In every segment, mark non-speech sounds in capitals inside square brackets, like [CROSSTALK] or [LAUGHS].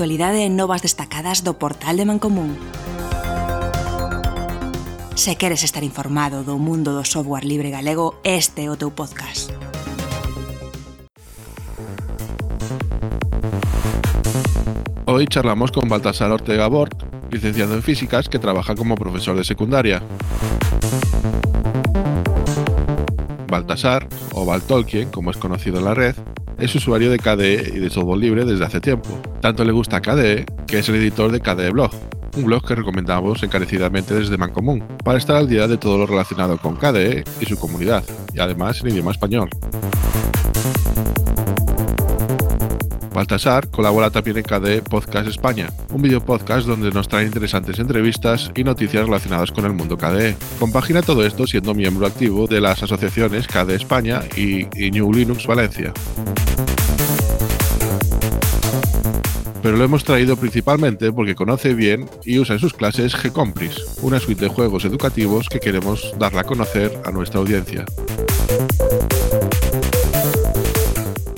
actualidade e novas destacadas do portal de Mancomún. Se queres estar informado do mundo do software libre galego, este é o teu podcast. Hoy charlamos con Baltasar Ortega Bort, licenciado en físicas que trabaja como profesor de secundaria. Baltasar, o Baltolkien, como es conocido en la red, es usuario de KDE y de software libre desde hace tiempo. Tanto le gusta KDE que es el editor de KDE Blog, un blog que recomendamos encarecidamente desde Mancomún, para estar al día de todo lo relacionado con KDE y su comunidad, y además en idioma español. Baltasar colabora también en KDE Podcast España, un video podcast donde nos trae interesantes entrevistas y noticias relacionadas con el mundo KDE. Compagina todo esto siendo miembro activo de las asociaciones KDE España y, y New Linux Valencia. pero lo hemos traído principalmente porque conoce bien y usa en sus clases Gcompris, una suite de juegos educativos que queremos darla a conocer a nuestra audiencia.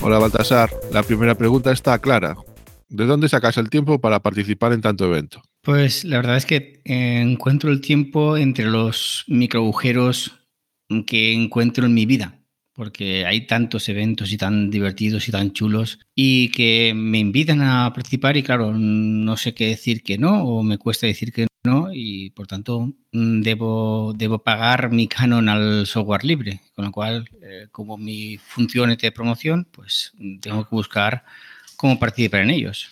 Hola Baltasar, la primera pregunta está clara. ¿De dónde sacas el tiempo para participar en tanto evento? Pues la verdad es que encuentro el tiempo entre los microagujeros que encuentro en mi vida porque hay tantos eventos y tan divertidos y tan chulos y que me invitan a participar y claro, no sé qué decir que no o me cuesta decir que no y por tanto mm, debo, debo pagar mi canon al software libre, con lo cual eh, como mi función es de promoción, pues tengo que buscar cómo participar en ellos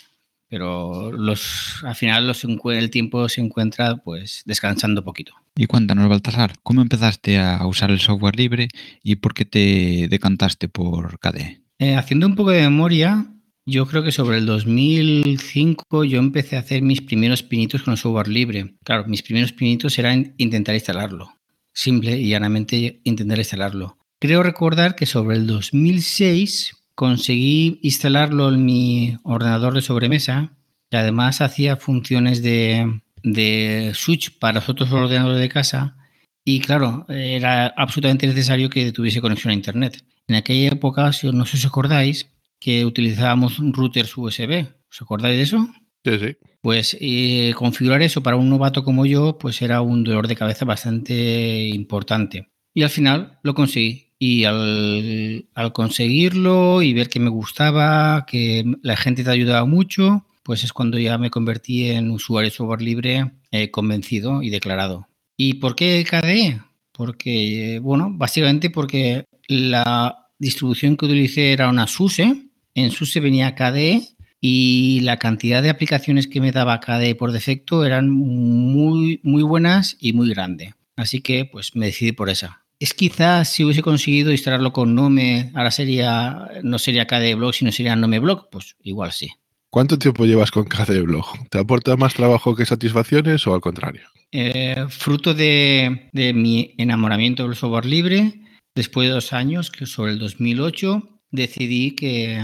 pero los, al final los, el tiempo se encuentra pues descansando poquito. Y cuéntanos, Baltasar, ¿cómo empezaste a usar el software libre y por qué te decantaste por KDE? Eh, haciendo un poco de memoria, yo creo que sobre el 2005 yo empecé a hacer mis primeros pinitos con el software libre. Claro, mis primeros pinitos eran intentar instalarlo. Simple y llanamente intentar instalarlo. Creo recordar que sobre el 2006 conseguí instalarlo en mi ordenador de sobremesa, que además hacía funciones de, switch para los otros ordenadores de casa. Y claro, era absolutamente necesario que tuviese conexión a Internet. En aquella época, si no sé si os acordáis, que utilizábamos routers USB. ¿Os acordáis de eso? Sí, sí. Pues eh, configurar eso para un novato como yo, pues era un dolor de cabeza bastante importante. Y al final lo conseguí. Y al, conseguirlo y ver que me gustaba, que la gente te ayudaba mucho, pues es cuando ya me convertí en usuario de software libre eh, convencido y declarado. ¿Y por qué KDE? Porque, bueno, básicamente porque la distribución que utilicé era una SUSE. En SUSE venía KDE y la cantidad de aplicaciones que me daba KDE por defecto eran muy, muy buenas y muy grande. Así que, pues me decidí por esa. Es quizás si hubiese conseguido instalarlo con Nome, ahora sería, no sería KDE Blog, sino sería Nome Blog, pues igual sí. ¿Cuánto tiempo llevas con KDE Blog? ¿Te aporta más trabajo que satisfacciones o al contrario? Eh, fruto de, mi enamoramiento del software libre, después de dos años, que sobre el 2008, decidí que,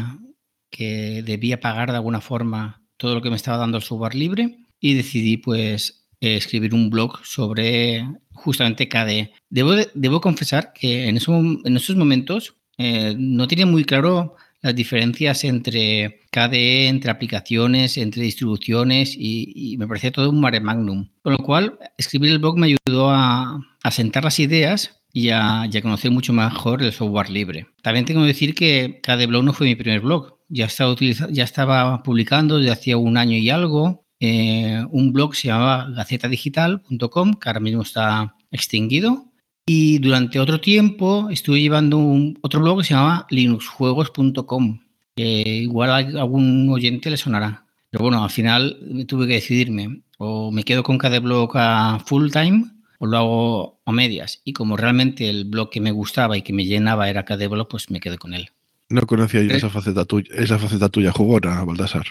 que debía pagar de alguna forma todo lo que me estaba dando el software libre y decidí pues escribir un blog sobre justamente KDE. Debo, debo confesar que en, en esos momentos eh, no tenía muy claro las diferencias entre KDE, entre aplicaciones, entre distribuciones y, me parecía todo un mare magnum. Con lo cual, escribir el blog me ayudó a, a sentar las ideas y a, conocer mucho mejor el software libre. También tengo que decir que KDE Blog no fue mi primer blog. Ya estaba, ya estaba publicando desde hacía un año y algo eh, un blog se llamaba gacetadigital.com, que ahora mismo está extinguido. Y durante otro tiempo estuve llevando un, otro blog que se llamaba linuxjuegos.com, que igual a algún oyente le sonará. Pero bueno, al final tuve que decidirme. O me quedo con cada blog a full time o lo hago a medias. Y como realmente el blog que me gustaba y que me llenaba era cada blog, pues me quedo con él. No conocía yo esa faceta tuya, esa faceta tuya jugona, Baltasar.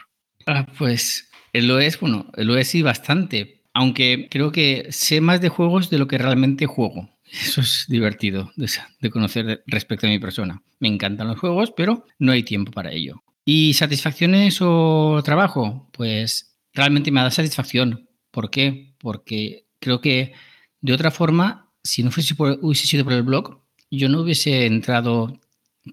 Ah, pues lo es, bueno, lo es y bastante. Aunque creo que sé más de juegos de lo que realmente juego. Eso es divertido de, conocer respecto a mi persona. Me encantan los juegos, pero no hay tiempo para ello. ¿Y satisfacciones o trabajo? Pues realmente me da satisfacción. ¿Por qué? Porque creo que de otra forma, si no fuese hubiese sido por el blog, yo no hubiese entrado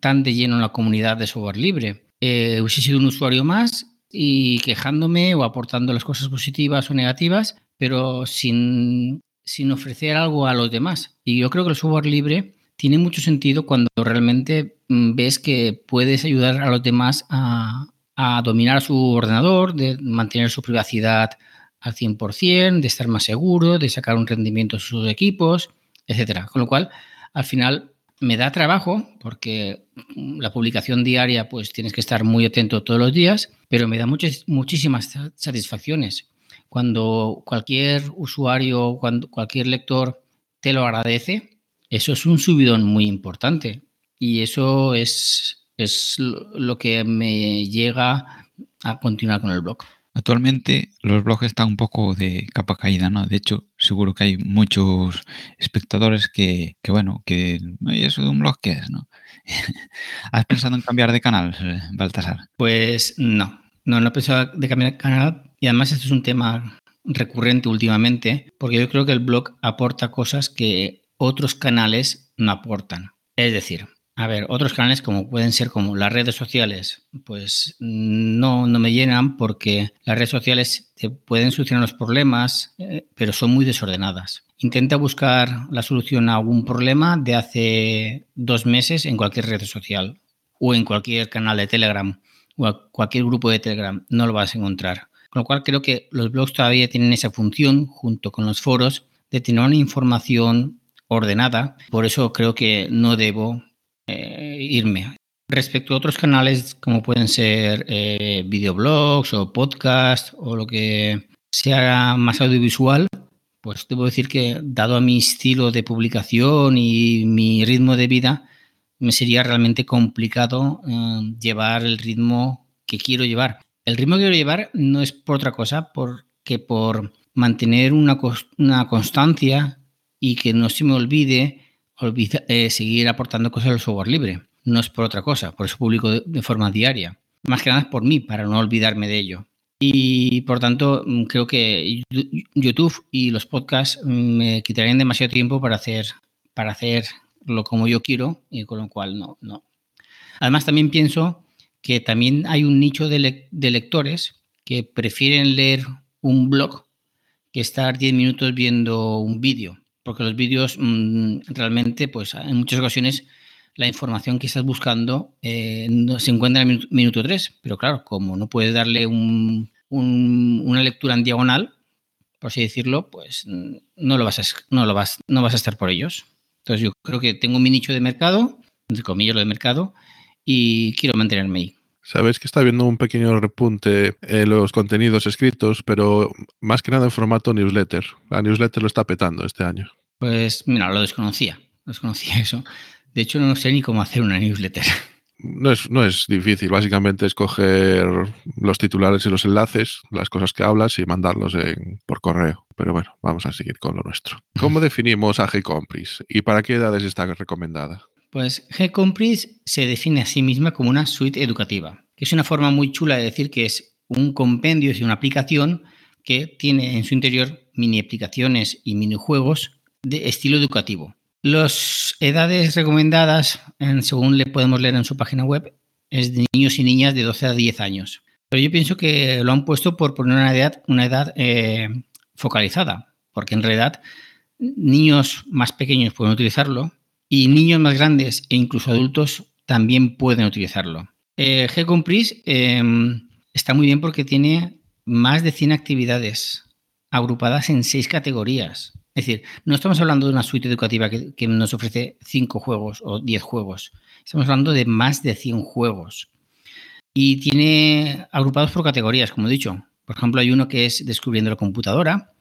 tan de lleno en la comunidad de software libre. Eh, hubiese sido un usuario más y quejándome o aportando las cosas positivas o negativas, pero sin, sin ofrecer algo a los demás. Y yo creo que el software libre tiene mucho sentido cuando realmente mm, ves que puedes ayudar a los demás a, a dominar su ordenador, de mantener su privacidad al 100%, de estar más seguro, de sacar un rendimiento de sus equipos, etcétera. Con lo cual, al final me da trabajo porque la publicación diaria pues tienes que estar muy atento todos los días, pero me da muchas, muchísimas satisfacciones. Cuando cualquier usuario, cuando cualquier lector te lo agradece, eso es un subidón muy importante y eso es, es lo que me llega a continuar con el blog. Actualmente los blogs están un poco de capa caída, ¿no? De hecho, seguro que hay muchos espectadores que, que bueno, que eso de un blog qué es, ¿no? [LAUGHS] ¿Has pensado en cambiar de canal, Baltasar? Pues no, no, no he pensado de cambiar de canal y además esto es un tema recurrente últimamente porque yo creo que el blog aporta cosas que otros canales no aportan. Es decir, a ver, otros canales como pueden ser como las redes sociales, pues no, no me llenan porque las redes sociales te pueden solucionar los problemas, eh, pero son muy desordenadas. Intenta buscar la solución a algún problema de hace dos meses en cualquier red social o en cualquier canal de Telegram o a cualquier grupo de Telegram. No lo vas a encontrar. Con lo cual creo que los blogs todavía tienen esa función junto con los foros de tener una información ordenada. Por eso creo que no debo eh, irme. Respecto a otros canales como pueden ser eh, videoblogs o podcast o lo que sea más audiovisual, pues debo decir que dado a mi estilo de publicación y mi ritmo de vida, me sería realmente complicado eh, llevar el ritmo que quiero llevar. El ritmo que quiero llevar no es por otra cosa, porque por mantener una, una constancia y que no se me olvide olvida, eh, seguir aportando cosas al software libre. No es por otra cosa, por eso publico de, forma diaria. Más que nada es por mí, para no olvidarme de ello. Y por tanto, mm, creo que YouTube y los podcasts mm, me quitarían demasiado tiempo para hacer, para hacerlo como yo quiero, y con lo cual no, no. Además, también pienso que también hay un nicho de, de lectores que prefieren leer un blog que estar 10 minutos viendo un vídeo porque los vídeos mm, realmente, pues en muchas ocasiones la información que estás buscando eh, no, se encuentra en el minuto 3, pero claro, como no puedes darle una lectura en diagonal, por así decirlo, pues mm, no lo vas a, no lo vas, no vas a estar por ellos. Entonces yo creo que tengo mi nicho de mercado, entre comillas lo de mercado, y quiero mantenerme ahí. Sabes que está habiendo un pequeño repunte en los contenidos escritos, pero más que nada en formato newsletter. La newsletter lo está petando este año. Pues mira, lo desconocía, desconocía eso. De hecho, no sé ni cómo hacer una newsletter. No es, no es difícil, básicamente es coger los titulares y los enlaces, las cosas que hablas y mandarlos por correo. Pero bueno, vamos a seguir con lo nuestro. ¿Cómo [LAUGHS] definimos a Gcompris y para qué edades está recomendada? Pues Gcompris se define a sí misma como una suite educativa, que es una forma muy chula de decir que es un compendio, y una aplicación que tiene en su interior mini aplicaciones y minijuegos de estilo educativo. Las edades recomendadas, según le podemos leer en su página web, es de niños y niñas de 12 a 10 años. Pero yo pienso que lo han puesto por poner una edad, una edad eh, focalizada, porque en realidad niños más pequeños pueden utilizarlo y niños más grandes e incluso adultos también pueden utilizarlo. Eh, G-Compris em, está muy bien porque tiene más de 100 actividades agrupadas en seis categorías. Es decir, no estamos hablando de una suite educativa que, que nos ofrece 5 juegos o 10 juegos. Estamos hablando de más de 100 juegos. Y tiene agrupados por categorías, como he dicho. Por ejemplo, hay uno que es descubriendo la computadora,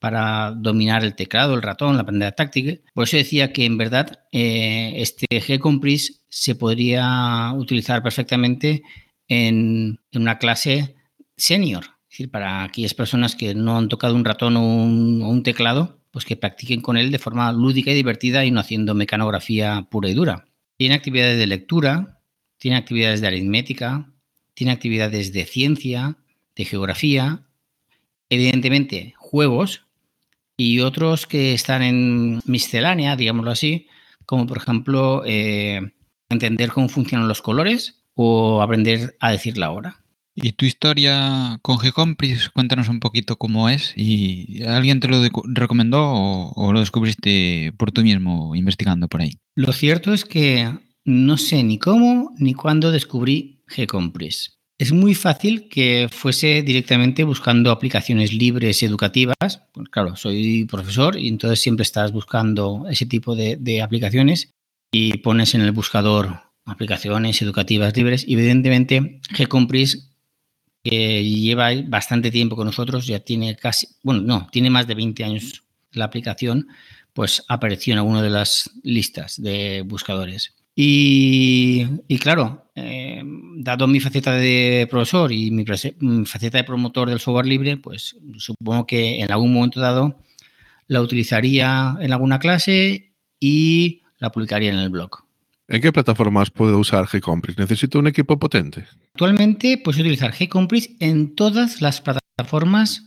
para dominar el teclado, el ratón, la pantalla táctica. Por eso decía que en verdad eh, este G-Compris se podría utilizar perfectamente en, una clase senior, es decir, para aquellas personas que no han tocado un ratón o un, teclado, pues que practiquen con él de forma lúdica y divertida y no haciendo mecanografía pura y dura. Tiene actividades de lectura, tiene actividades de aritmética, tiene actividades de ciencia, de geografía, evidentemente juegos y otros que están en miscelánea, digámoslo así, como por ejemplo eh, entender cómo funcionan los colores o aprender a decir la hora. ¿Y tu historia con Gcompris? Cuéntanos un poquito cómo es. ¿Y alguien te lo recomendó o, o, lo descubriste por tú mismo investigando por ahí? Lo cierto es que no sé ni cómo ni cuándo descubrí Gcompris. Es muy fácil que fuese directamente buscando aplicaciones libres educativas. Pues claro, soy profesor y entonces siempre estás buscando ese tipo de, aplicaciones y pones en el buscador aplicaciones educativas libres. Y evidentemente, Gcompris que lleva bastante tiempo con nosotros, ya tiene casi, bueno, no, tiene más de 20 años la aplicación, pues apareció en alguna de las listas de buscadores. Y, y claro, eh, dado mi faceta de profesor y mi, mi, faceta de promotor del software libre, pues supongo que en algún momento dado la utilizaría en alguna clase y la publicaría en el blog. ¿En qué plataformas puedo usar Gcompris? ¿Necesito un equipo potente? Actualmente puedes utilizar Gcompris en todas las plataformas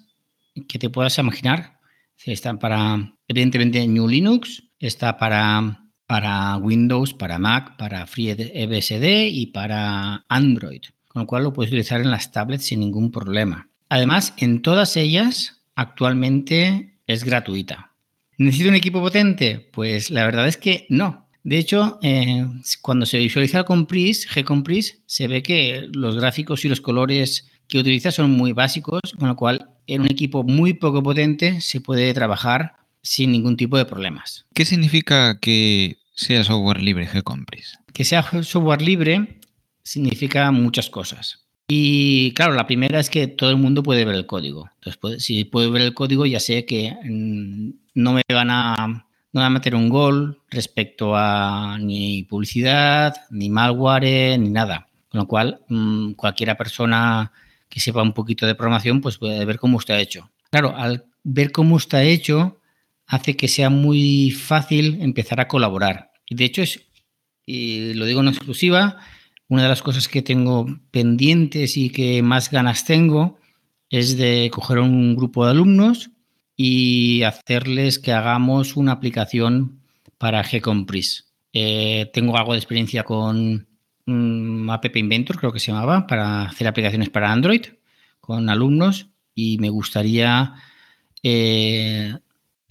que te puedas imaginar. Están para, evidentemente, New Linux, está para, para Windows, para Mac, para FreeBSD y para Android, con lo cual lo puedes utilizar en las tablets sin ningún problema. Además, en todas ellas actualmente es gratuita. ¿Necesito un equipo potente? Pues la verdad es que no. De hecho, eh, cuando se visualiza con PRIS, Gcompris, se ve que los gráficos y los colores que utiliza son muy básicos, con lo cual en un equipo muy poco potente se puede trabajar sin ningún tipo de problemas. ¿Qué significa que sea software libre Gcompris? Que sea software libre significa muchas cosas. Y claro, la primera es que todo el mundo puede ver el código. Entonces, si puedo ver el código, ya sé que mm, no me van a no a meter un gol respecto a ni publicidad, ni malware, ni nada. Con lo cual, mmm, cualquiera persona que sepa un poquito de programación, pues puede ver cómo está hecho. Claro, al ver cómo está hecho, hace que sea muy fácil empezar a colaborar. Y de hecho, es, y lo digo en exclusiva, una de las cosas que tengo pendientes y que más ganas tengo es de coger un grupo de alumnos y hacerles que hagamos una aplicación para Gcompris. Eh, tengo algo de experiencia con um, App Inventor, creo que se llamaba, para hacer aplicaciones para Android con alumnos y me gustaría eh,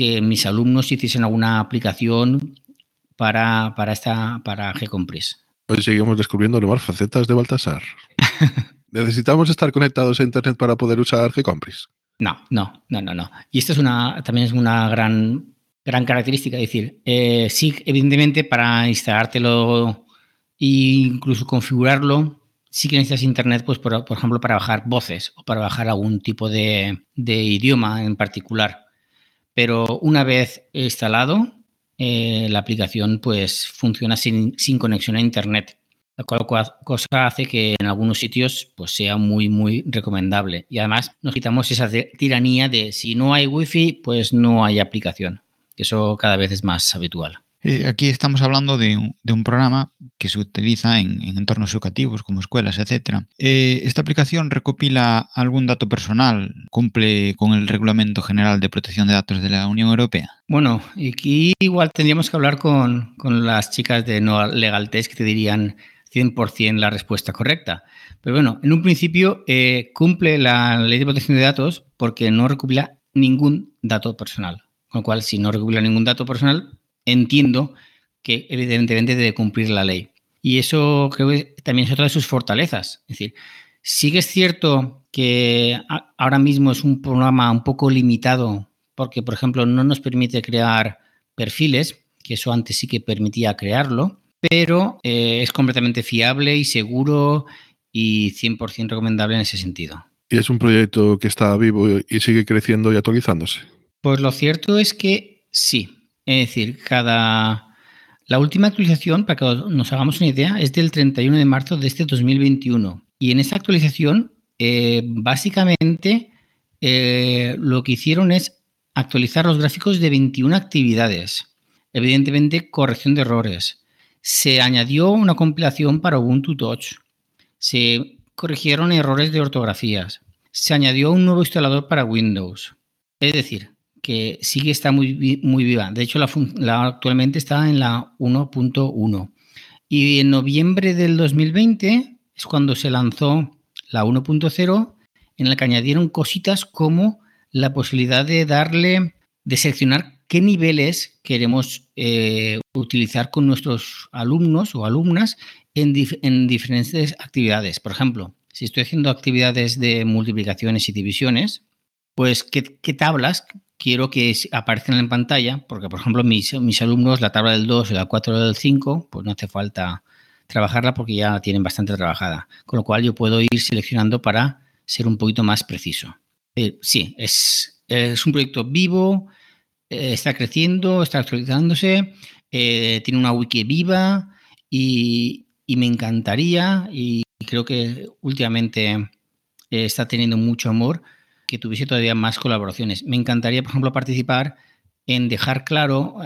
que mis alumnos hiciesen alguna aplicación para, para, esta, para Gcompris. Hoy seguimos descubriendo nuevas facetas de Baltasar. [LAUGHS] ¿Necesitamos estar conectados a Internet para poder usar Gcompris? No, no, no, no, no. Y esto es una, también es una gran, gran característica. Es decir, eh, sí, evidentemente, para instalártelo e incluso configurarlo, sí que necesitas internet, pues, por, por ejemplo, para bajar voces o para bajar algún tipo de, de idioma en particular. Pero una vez instalado, eh, la aplicación pues funciona sin, sin conexión a internet. La cual cosa hace que en algunos sitios pues, sea muy, muy recomendable. Y además nos quitamos esa tiranía de si no hay wifi, pues no hay aplicación. Eso cada vez es más habitual. Eh, aquí estamos hablando de un, programa que se utiliza en, en entornos educativos como escuelas, etc. Eh, ¿Esta aplicación recopila algún dato personal? ¿Cumple con el Reglamento General de Protección de Datos de la Unión Europea? Bueno, aquí igual tendríamos que hablar con, con las chicas de No Legal Test que te dirían 100% la respuesta correcta. Pero bueno, en un principio eh, cumple la ley de protección de datos porque no recopila ningún dato personal. Con lo cual, si no recopila ningún dato personal, entiendo que evidentemente debe cumplir la ley. Y eso creo que también es otra de sus fortalezas. Es decir, sí que es cierto que ahora mismo es un programa un poco limitado porque, por ejemplo, no nos permite crear perfiles, que eso antes sí que permitía crearlo, pero eh, es completamente fiable y seguro y 100% recomendable en ese sentido. ¿Y es un proyecto que está vivo y sigue creciendo y actualizándose? Pues lo cierto es que sí. Es decir, cada... La última actualización, para que nos hagamos una idea, es del 31 de marzo de este 2021. Y en esa actualización, eh, básicamente, eh, lo que hicieron es actualizar los gráficos de 21 actividades. Evidentemente, corrección de errores, se añadió una compilación para Ubuntu Touch. Se corrigieron errores de ortografías. Se añadió un nuevo instalador para Windows. Es decir, que sigue está muy, muy viva. De hecho, la, la actualmente está en la 1.1. Y en noviembre del 2020 es cuando se lanzó la 1.0, en la que añadieron cositas como la posibilidad de darle, de seleccionar qué niveles queremos eh, utilizar con nuestros alumnos o alumnas en, en, diferentes actividades. Por ejemplo, si estoy haciendo actividades de multiplicaciones y divisiones, pues qué, qué tablas quiero que aparezcan en pantalla, porque por ejemplo mis, alumnos la tabla del 2 y la 4 del 5, pues no hace falta trabajarla porque ya tienen bastante trabajada. Con lo cual yo puedo ir seleccionando para ser un poquito más preciso. Eh, sí, es, es, un proyecto vivo, eh, está creciendo, está actualizándose, eh, tiene una wiki viva y, y, me encantaría y creo que últimamente está teniendo mucho amor que tuviese todavía más colaboraciones. Me encantaría, por ejemplo, participar en dejar claro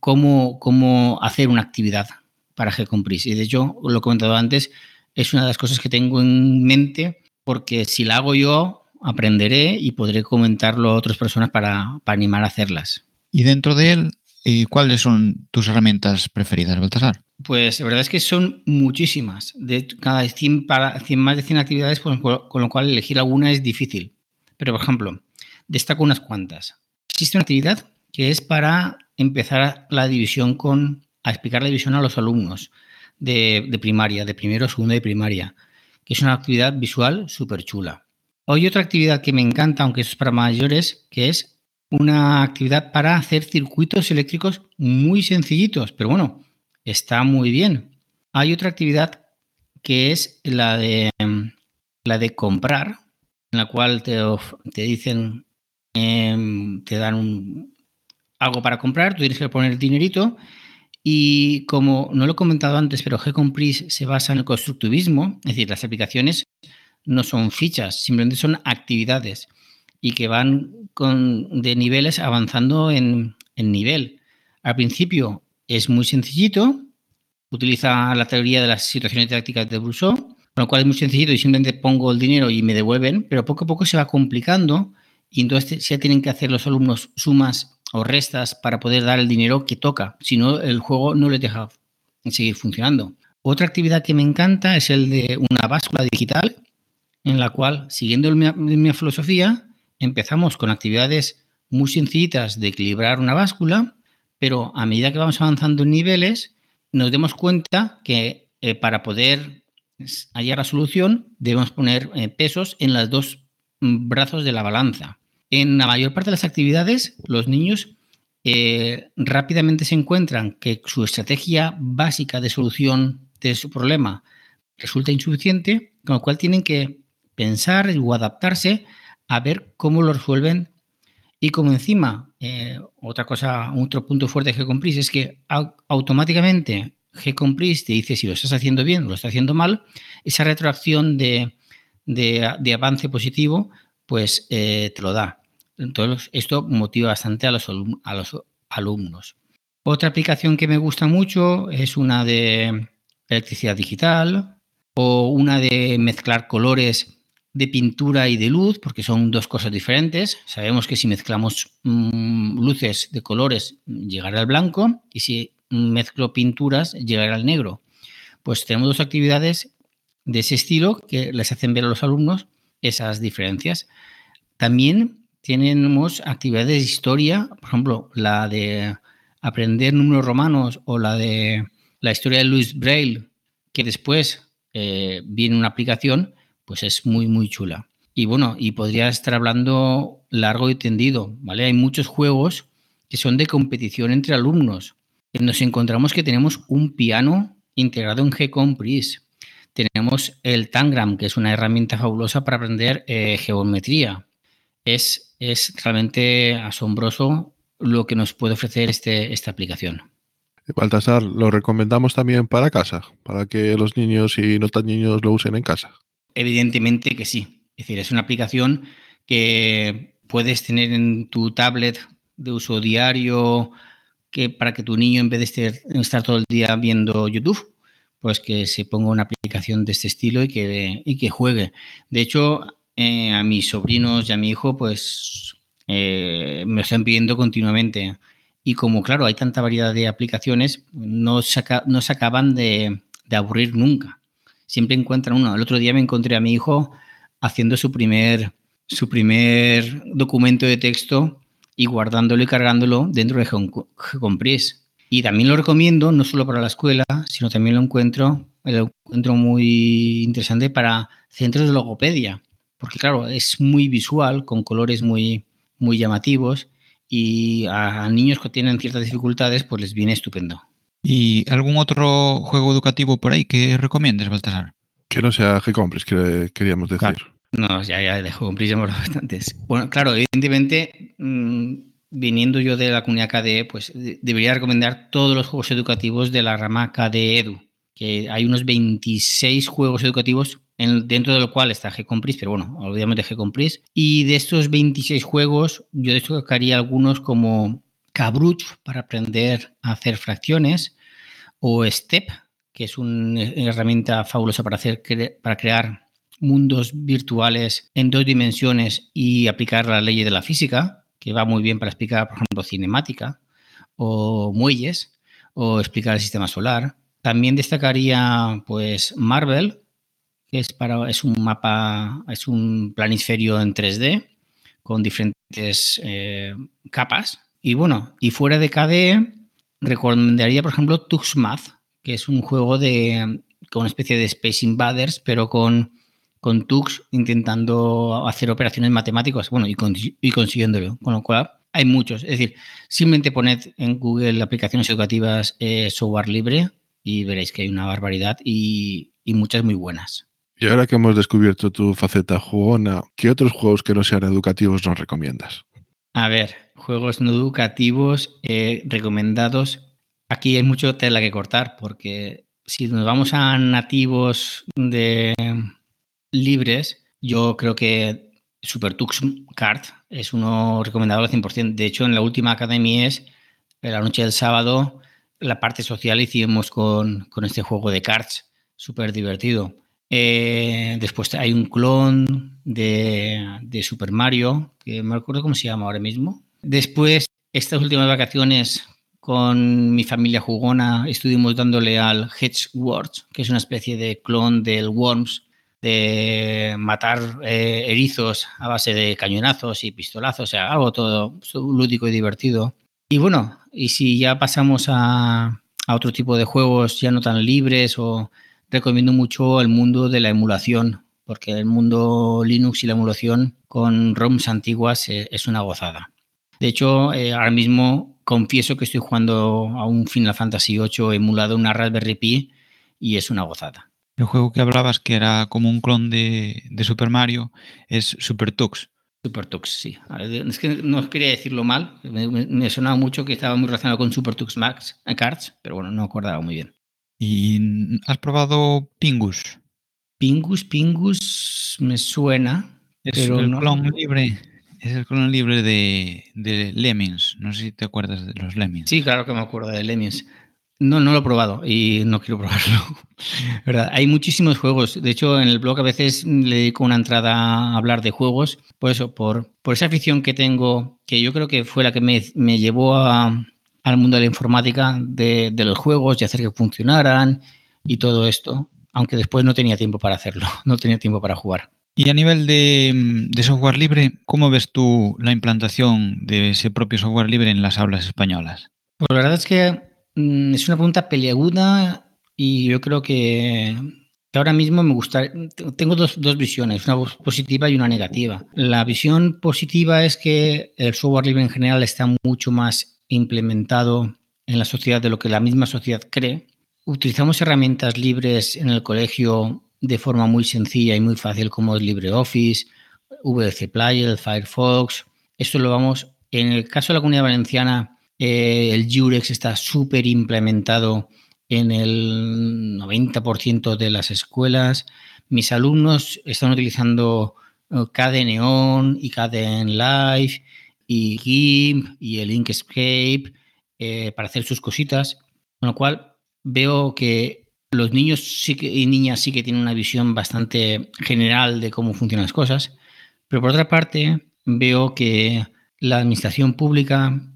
cómo, cómo hacer una actividad para GCompris. Y de hecho, lo he comentado antes, es una de las cosas que tengo en mente porque si la hago yo, aprenderé y podré comentarlo a otras personas para, para animar a hacerlas. Y dentro de él, eh, ¿cuáles son tus herramientas preferidas, Baltasar? Pues la verdad es que son muchísimas. De cada 100, para 100 más de 100 actividades, pues, con lo cual elegir alguna es difícil. Pero, por ejemplo, destaco unas cuantas. Existe una actividad que es para empezar la división con a explicar la división a los alumnos de, primaria, de primero, segundo de primaria, que es una actividad visual súper chula. Hay otra actividad que me encanta, aunque es para mayores, que es una actividad para hacer circuitos eléctricos muy sencillitos, pero bueno, está muy bien. Hay otra actividad que es la de, la de comprar, en la cual te, te dicen, em, te dan un, algo para comprar, tú tienes que poner el dinerito y como no lo he comentado antes, pero GCompris se basa en el constructivismo, es decir, las aplicaciones no son fichas, simplemente son actividades y que van de niveles avanzando en, en nivel. Al principio es muy sencillito, utiliza la teoría de las situaciones didácticas de Brousseau, con lo cual es muy sencillito y simplemente pongo el dinero y me devuelven, pero poco a poco se va complicando y entonces ya tienen que hacer los alumnos sumas o restas para poder dar el dinero que toca. Si no, el juego no les deja seguir funcionando. Otra actividad que me encanta es el de una báscula digital, en la cual, siguiendo mi, filosofía, empezamos con actividades muy sencillitas de equilibrar una báscula, pero a medida que vamos avanzando en niveles, nos demos cuenta que eh, para poder hallar la solución debemos poner eh, pesos en los dos mm, brazos de la balanza. En la mayor parte de las actividades, los niños eh, rápidamente se encuentran que su estrategia básica de solución de su problema resulta insuficiente, con lo cual tienen que pensar o adaptarse a ver cómo lo resuelven. Y como encima, eh, otra cosa, otro punto fuerte de GCompris es que automáticamente GCompris te dice si lo estás haciendo bien o lo estás haciendo mal, esa retroacción de, avance positivo, pues eh, te lo da. Entonces, esto motiva bastante a los, a los alumnos. Otra aplicación que me gusta mucho es una de electricidad digital o una de mezclar colores de pintura y de luz, porque son dos cosas diferentes. Sabemos que si mezclamos mm, luces de colores llegará al blanco y si mezclo pinturas llegará al negro. Pues tenemos dos actividades de ese estilo que les hacen ver a los alumnos esas diferencias. También tenemos actividades de historia, por ejemplo, la de aprender números romanos o la de la historia de Louis Braille, que después eh, viene una aplicación, pues es muy, muy chula. Y bueno, y podría estar hablando largo y tendido, ¿vale? Hay muchos juegos que son de competición entre alumnos. Nos encontramos que tenemos un piano integrado en GCompris. Tenemos el Tangram, que es una herramienta fabulosa para aprender eh, geometría. Es es realmente asombroso lo que nos puede ofrecer este, esta aplicación. Baltasar, lo recomendamos también para casa, para que los niños y no tan niños lo usen en casa. Evidentemente que sí. Es decir, es una aplicación que puedes tener en tu tablet de uso diario, que para que tu niño, en vez de estar, todo el día viendo YouTube, pues que se ponga una aplicación de este estilo y que, y que juegue. De hecho, eh, a mis sobrinos y a mi hijo, pues eh, me están pidiendo continuamente. Y como, claro, hay tanta variedad de aplicaciones, no se, no acaban de, aburrir nunca. Siempre encuentran uno. El otro día me encontré a mi hijo haciendo su primer, su primer documento de texto y guardándolo y cargándolo dentro de Comprise. Y también lo recomiendo, no solo para la escuela, sino también lo encuentro, lo encuentro muy interesante para centros de logopedia, porque claro, es muy visual, con colores muy, muy llamativos y a niños que tienen ciertas dificultades, pues les viene estupendo. ¿Y algún otro juego educativo por ahí que recomiendes, Baltasar? Que no sea G-Compris, que queríamos decir. No, ya, ya de G-Compris ya bastantes. Bueno, claro, evidentemente, mmm, viniendo yo de la comunidad KDE, pues debería recomendar todos los juegos educativos de la rama KDE Edu, que hay unos 26 juegos educativos en, dentro de lo cual está G-Compris, pero bueno, obviamente G-Compris. Y de estos 26 juegos, yo destacaría algunos como Cabruch para aprender a hacer fracciones, o Step, que es una herramienta fabulosa para, hacer, para crear mundos virtuales en dos dimensiones y aplicar la ley de la física que va muy bien para explicar, por ejemplo, cinemática o muelles o explicar el sistema solar. También destacaría pues Marvel, que es para es un mapa, es un planisferio en 3D con diferentes eh, capas. Y bueno, y fuera de KDE, recomendaría, por ejemplo, Tuxmath, que es un juego de con una especie de Space Invaders, pero con con Tux intentando hacer operaciones matemáticas, bueno, y, consiguiéndolo. Con lo cual, hay muchos. Es decir, simplemente poned en Google aplicaciones educativas eh, software libre y veréis que hay una barbaridad y, y, muchas muy buenas. Y ahora que hemos descubierto tu faceta jugona, ¿qué otros juegos que no sean educativos nos recomiendas? A ver, juegos no educativos eh, recomendados. Aquí hay mucho tela que cortar porque si nos vamos a nativos de libres, yo creo que SuperTux Card es uno recomendado al 100%. De hecho, en la última academia es, la noche del sábado, la parte social hicimos con, con este juego de cards, súper divertido. Eh, después hay un clon de, de, Super Mario, que me acuerdo cómo se llama ahora mismo. Después, estas últimas vacaciones con mi familia jugona, estuvimos dándole al Hedge Wars, que es una especie de clon del Worms, de matar eh, erizos a base de cañonazos y pistolazos, o sea, algo todo lúdico y divertido. Y bueno, y si ya pasamos a, a otro tipo de juegos ya no tan libres, o recomiendo mucho el mundo de la emulación, porque el mundo Linux y la emulación con ROMs antiguas eh, es una gozada. De hecho, eh, ahora mismo confieso que estoy jugando a un Final Fantasy VIII emulado en una Raspberry Pi y es una gozada. El juego que hablabas, que era como un clon de, Super Mario, es Super Tux. Super Tux, sí. Es que no quería decirlo mal. Me, sonaba mucho que estaba muy relacionado con Super Tux Max eh, Cards, pero bueno, no acordaba muy bien. ¿Y has probado Pingus? Pingus, Pingus me suena. Es pero el clon libre. Es el clon libre de, de Lemmings. No sé si te acuerdas de los Lemmings. Sí, claro que me acuerdo de Lemmings. No, no lo he probado y no quiero [LAUGHS] probarlo. ¿Verdad? Hay muchísimos juegos. De hecho, en el blog a veces le dedico una entrada a hablar de juegos. Por eso, por, por esa afición que tengo, que yo creo que fue la que me, me llevó a, al mundo de la informática, de, de, los juegos y hacer que funcionaran y todo esto. Aunque después no tenía tiempo para hacerlo, [LAUGHS] no tenía tiempo para jugar. Y a nivel de, de software libre, ¿cómo ves tú la implantación de ese propio software libre en las aulas españolas? Pues la verdad es que es una pregunta peleaguda y yo creo que ahora mismo me gusta. Tengo dos, dos, visiones, una positiva y una negativa. La visión positiva es que el software libre en general está mucho más implementado en la sociedad de lo que la misma sociedad cree. Utilizamos herramientas libres en el colegio de forma muy sencilla y muy fácil como es LibreOffice, VC Player, Firefox. Esto lo vamos, en el caso de la comunidad valenciana, eh, el Jurex está súper implementado en el 90% de las escuelas. Mis alumnos están utilizando eh, KDE Neon y KDE Live y GIMP y el Inkscape eh, para hacer sus cositas. Con lo cual veo que los niños y niñas sí que tienen una visión bastante general de cómo funcionan las cosas. Pero por otra parte, veo que la administración pública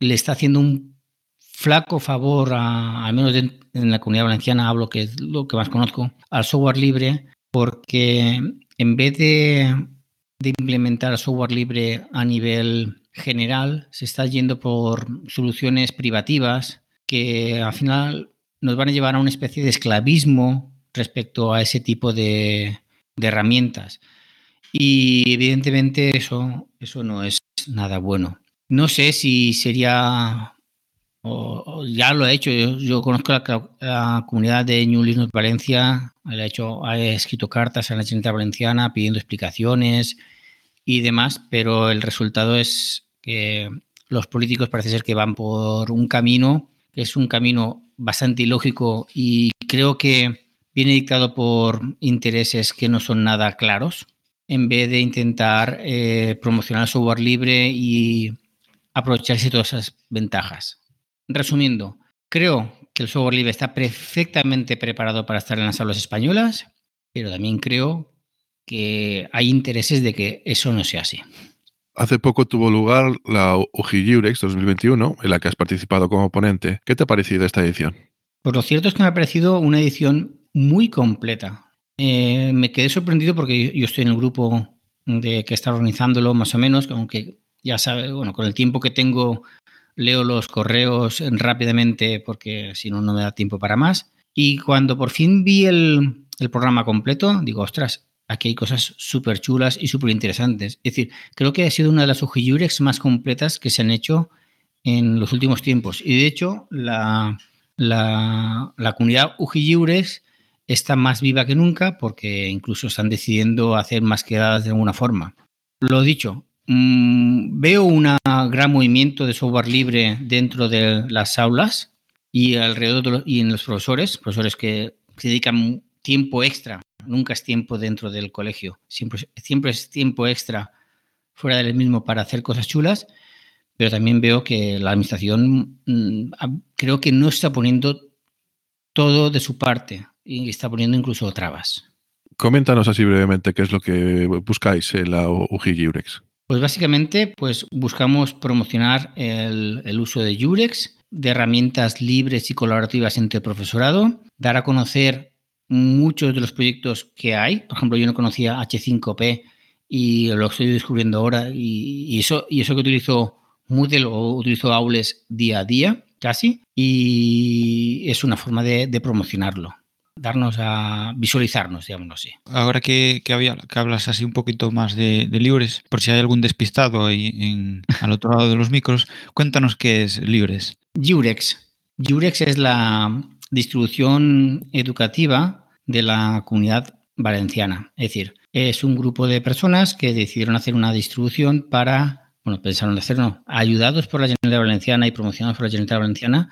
le está haciendo un flaco favor, a, al menos en la comunidad valenciana, hablo que es lo que más conozco, al software libre, porque en vez de, de implementar software libre a nivel general, se está yendo por soluciones privativas que al final nos van a llevar a una especie de esclavismo respecto a ese tipo de, de herramientas. Y evidentemente eso, eso no es nada bueno. No sé si sería, o, ya lo he hecho, yo, conozco la, comunidad de New Linux Valencia, ha, hecho, ha escrito cartas a la Generalitat Valenciana pidiendo explicaciones y demás, pero el resultado es que los políticos parece ser que van por un camino que es un camino bastante ilógico y creo que viene dictado por intereses que no son nada claros, en vez de intentar eh, promocionar software libre y aprovecharse todas esas ventajas. Resumiendo, creo que el software libre está perfectamente preparado para estar en las aulas españolas, pero también creo que hay intereses de que eso no sea así. Hace poco tuvo lugar la UGI 2021, en la que has participado como ponente. ¿Qué te ha parecido esta edición? Pues lo cierto es que me ha parecido una edición muy completa. Eh, me quedé sorprendido porque yo estoy en el grupo de que está organizándolo más o menos, aunque ya sabe, bueno, con el tiempo que tengo leo los correos rápidamente porque si no, no me da tiempo para más. Y cuando por fin vi el, el programa completo, digo, ostras, aquí hay cosas súper chulas y súper interesantes. Es decir, creo que ha sido una de las UGIUREX más completas que se han hecho en los últimos tiempos. Y de hecho, la, la, la comunidad UGIUREX está más viva que nunca porque incluso están decidiendo hacer más quedadas de alguna forma. Lo dicho, mmm, veo un gran movimiento de software libre dentro de las aulas y alrededor de los, y en los profesores, profesores que se dedican tiempo extra Nunca es tiempo dentro del colegio. Siempre, siempre es tiempo extra fuera del mismo para hacer cosas chulas. Pero también veo que la administración mm, creo que no está poniendo todo de su parte y está poniendo incluso trabas. Coméntanos así brevemente qué es lo que buscáis en la UGI Jurex. Pues básicamente pues buscamos promocionar el, uso de Jurex, de herramientas libres y colaborativas entre profesorado, dar a conocer muchos de los proyectos que hay. Por ejemplo, yo no conocía H5P y lo estoy descubriendo ahora. Y, eso, y eso que utilizo Moodle o utilizo Aules día a día, casi. Y es una forma de, promocionarlo darnos a visualizarnos, digamos así. Ahora que, que, había, que hablas así un poquito más de, Libres, por si hay algún despistado ahí en, [LAUGHS] al otro lado de los micros, cuéntanos qué es Libres. Jurex. Jurex es la distribución educativa de la comunidad valenciana. Es decir, es un grupo de personas que decidieron hacer una distribución para, bueno, pensaron hacerlo, ayudados por la Generalitat Valenciana y promocionados por la Generalitat Valenciana,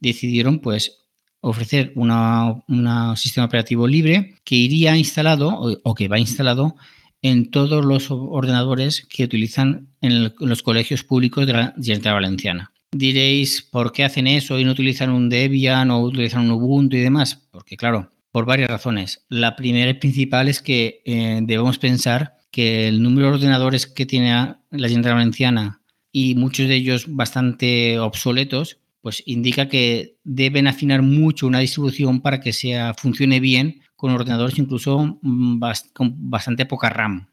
decidieron pues ofrecer un sistema operativo libre que iría instalado o, que va instalado en todos los ordenadores que utilizan en, los colegios públicos de la Generalitat Valenciana. Diréis, ¿por qué hacen eso y no utilizan un Debian o utilizan un Ubuntu y demás? Porque claro, por varias razones. La primera y principal es que eh, debemos pensar que el número de ordenadores que tiene la Generalitat Valenciana y muchos de ellos bastante obsoletos, pues indica que deben afinar mucho una distribución para que sea, funcione bien con ordenadores incluso mm, con bastante poca RAM.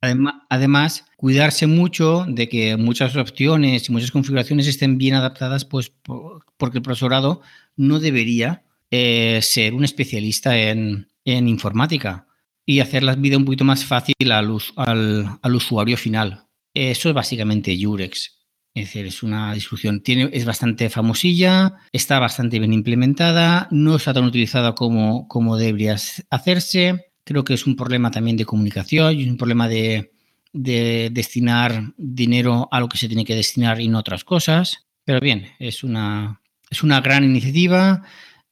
además, además, cuidarse mucho de que muchas opciones y muchas configuraciones estén bien adaptadas, pues porque el profesorado no debería eh, ser un especialista en, informática y hacer la vida un poquito más fácil al, al, usuario final. Eso es básicamente Jurex. Es decir, es una distribución, tiene, es bastante famosilla, está bastante bien implementada, no está tan utilizada como, como debería hacerse. Creo que es un problema también de comunicación y un problema de, de destinar dinero a lo que se tiene que destinar y no a otras cosas. Pero bien, es una, es una gran iniciativa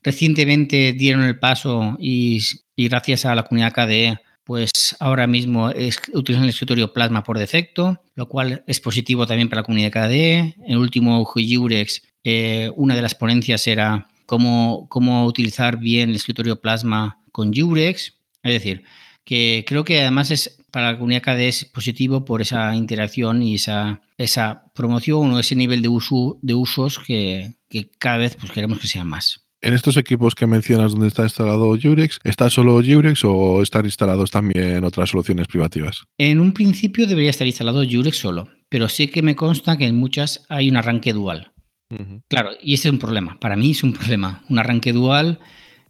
Recientemente dieron el paso y, gracias a la comunidad KDE, pues ahora mismo es, utilizan el escritorio Plasma por defecto, lo cual es positivo también para la comunidad KDE. En el último Jurex, eh, una de las ponencias era cómo, cómo utilizar bien el escritorio Plasma con Jurex. Es decir, que creo que además es para la comunidad KDE es positivo por esa interacción y esa, esa promoción o ese nivel de, uso, de usos que, cada vez pues, queremos que sean más. En estos equipos que mencionas donde está instalado Jurex, ¿está solo Jurex o están instalados también otras soluciones privativas? En un principio debería estar instalado Jurex solo, pero sí que me consta que en muchas hay un arranque dual. Claro, y ese es un problema. Para mí es un problema. Un arranque dual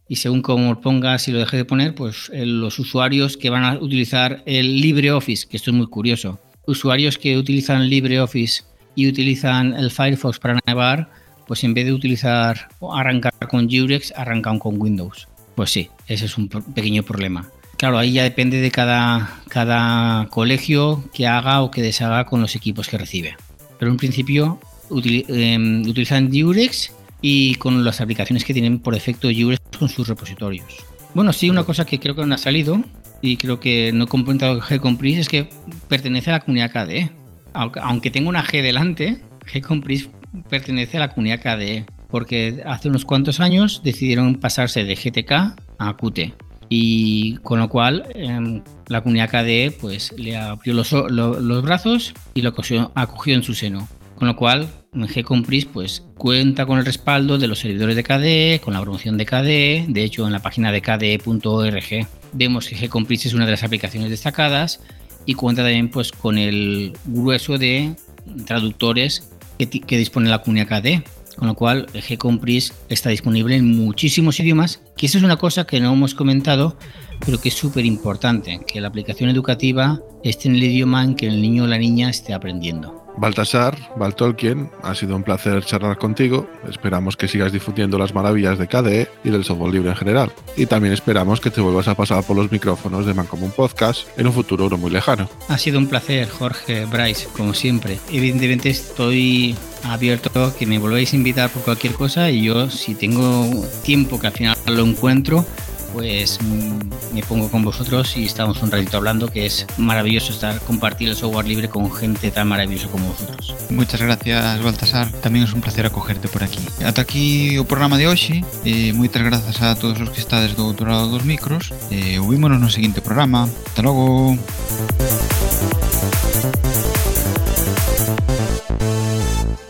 y según cómo lo pongas y lo dejes de poner, pues eh, los usuarios que van a utilizar el LibreOffice, que esto es muy curioso, usuarios que utilizan LibreOffice y utilizan el Firefox para navegar, pues en vez de utilizar o arrancar con Jurex, arrancan con Windows. Pues sí, ese es un pequeño problema. Claro, ahí ya depende de cada, cada colegio que haga o que deshaga con los equipos que recibe. Pero en principio em, utilizan Jurex y con las aplicaciones que tienen por defecto Jurex con sus repositorios. Bueno, sí, una cosa que creo que no ha salido y creo que no he comentado G-Compris es que pertenece a la comunidad KDE. Aunque tenga una G delante, G-Compris pertenece a la comunidad KDE, porque hace unos cuantos años decidieron pasarse de GTK a Qt. Y con lo cual em, la comunidad KDE pues, le abrió los, brazos y lo acogió, en su seno. Con lo cual Gcompris pues, cuenta con el respaldo de los servidores de KDE, con la promoción de KDE. De hecho, en la página de KDE.org vemos que Gcompris es una de las aplicaciones destacadas y cuenta también pues, con el grueso de traductores que, dispone la comunidad KDE. Con lo cual, Gcompris está disponible en muchísimos idiomas, que eso es una cosa que no hemos comentado, pero que es súper importante, que la aplicación educativa esté en el idioma en que el niño o la niña esté aprendiendo. Baltasar, Baltolkien, ha sido un placer charlar contigo. Esperamos que sigas difundiendo las maravillas de KDE y del software libre en general. Y también esperamos que te vuelvas a pasar por los micrófonos de Mancomun Podcast en un futuro no muy lejano. Ha sido un placer, Jorge, Bryce, como siempre. Evidentemente estoy abierto a que me volváis a invitar por cualquier cosa y yo, si tengo tiempo que al final lo encuentro, pues mm, me pongo con vosotros y estamos un ratito hablando, que es maravilloso estar compartir el software libre con gente tan maravillosa como vosotros. Muchas gracias, Baltasar. También es un placer acogerte por aquí. Hasta aquí el programa de hoy. Eh, muchas gracias a todos los que están do outro lado dos micros. Eh, en el siguiente programa. Hasta luego.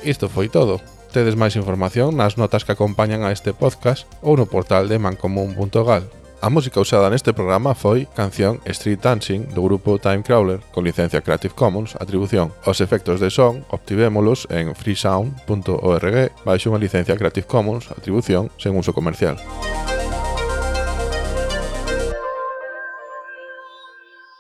Esto fue todo. Tedes máis información nas notas que acompañan a este podcast ou no portal de mancomún.gal. A música usada neste programa foi canción Street Dancing do grupo Time Crawler con licencia Creative Commons atribución. Os efectos de son obtivémolos en freesound.org baixo unha licencia Creative Commons atribución sen uso comercial.